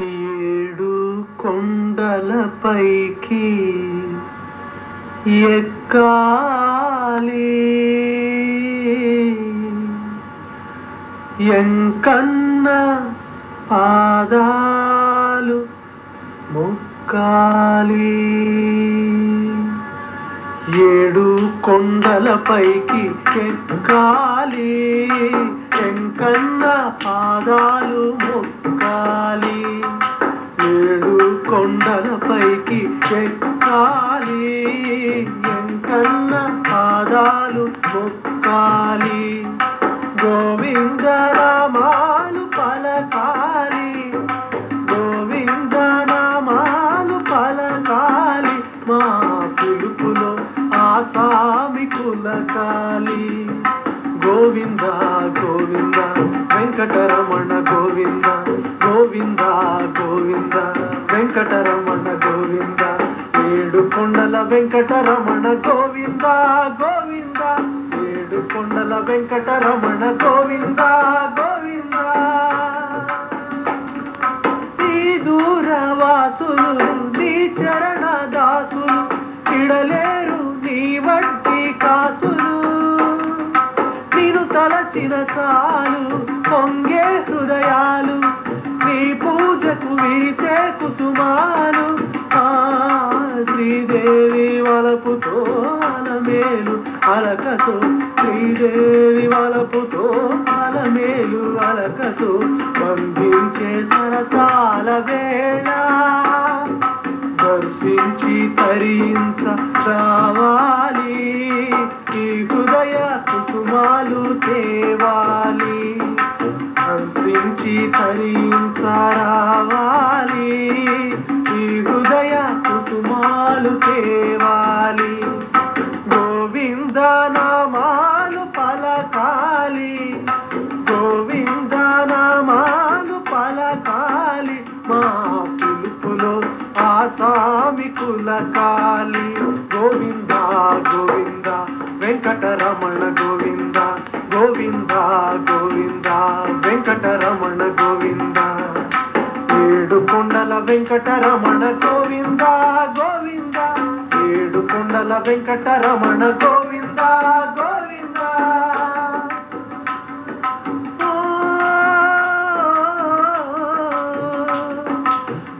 ఏడు కొండలపైకి ఎక్కాలి. ఎంకన్న పాదాలు మొక్కాలి. ఏడు కొండలపైకి ఎక్కాలి. ఎంకన్న పాదాలు ఆసామి కాలి గోవింద గోవింద వెంకటరమణ గోవింద గోవింద గోవింద వెంకటరమణ గోవింద ఏడు కొండల వెంకటరమణ గోవింద గోవింద ఏడు కొండల వెంకటరమణ గోవింద గోవిందా. తలచిన చాలు పొంగే హృదయాలు నీ పూజకు విరిసే కుసుమాలు. శ్రీదేవి వలపుతో అలమేలు అలకతో శ్రీదేవి వలపుతో అలమేలు అలకతో పంపించే సరసాల కుసుమాలు తేవాలి. దర్శించి తరించరావాలి. ఈ హృదయ కుసుమాలు తేవాలి. గోవింద నామాలు పలకాలి. గోవింద నామాలు పలకాలి. మా పిలుపులో ఆసామి కులకాలి గోవింద గోవింద వెంకటరమణ గోవింద గోవింద వెంకటరమణ గోవింద. ఏడు కొండల వెంకటరమణ గోవింద గోవింద. ఏడు కొండల వెంకటరమణ గోవింద గోవింద.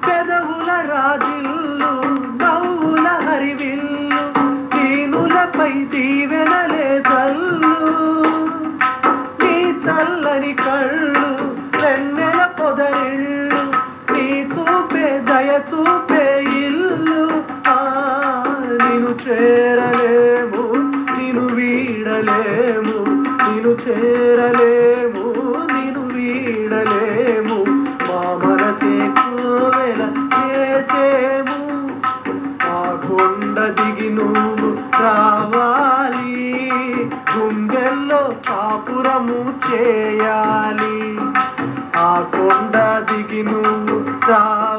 పెదవుల రాజిల్లు నవ్వుల హరివిల్లు దీనులపై దీవెన చేరలేము నిను వీడలేము. మా మనసే కోవెల చేసేము. ఆ కొండ దిగి నువ్వు రావాలి. గుండెల్లో కాపురము చేయాలి. ఆ కొండ దిగి నువ్వు రావాలి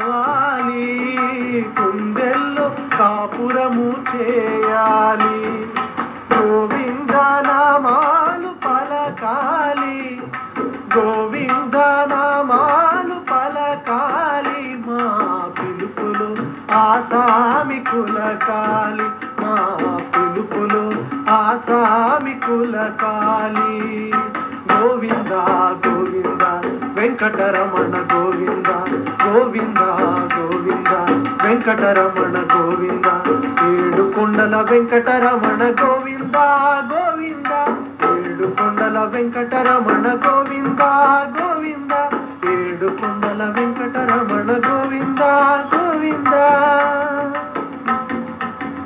పిలుపులు ఆసామి కులకాలి మా పిలుపులు ఆసామి కులకాలి గోవింద గోవింద వెంకటరమణ గోవింద గోవింద గోవింద వెంకటరమణ గోవింద ఏడు కొండల వెంకటరమణ గోవింద గోవింద ఏడు కొండల వెంకటరమణ గోవిందా.